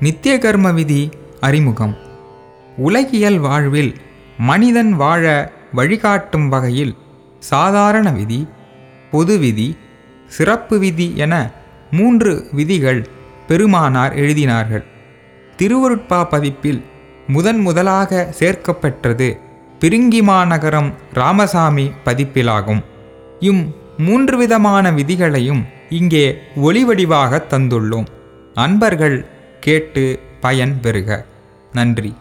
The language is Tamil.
நித்திய கர்ம விதி அறிமுகம். உலகியல் வாழ்வில் மனிதன் வாழ வழிகாட்டும் வகையில் சாதாரண விதி பொது விதி சிறப்பு விதி என மூன்று விதிகள் பெருமானார் எழுதினார்கள். திருவருட்பா பதிப்பில் முதன் முதலாக சேர்க்கப்பெற்றது பிரிங்கிமாநகரம் ராமசாமி பதிப்பிலாகும். இம் மூன்று விதமான விதிகளையும் இங்கே ஒளிவடிவாக தந்துள்ளோம். அன்பர்கள் கேட்டு பயன் பெறுக. நன்றி.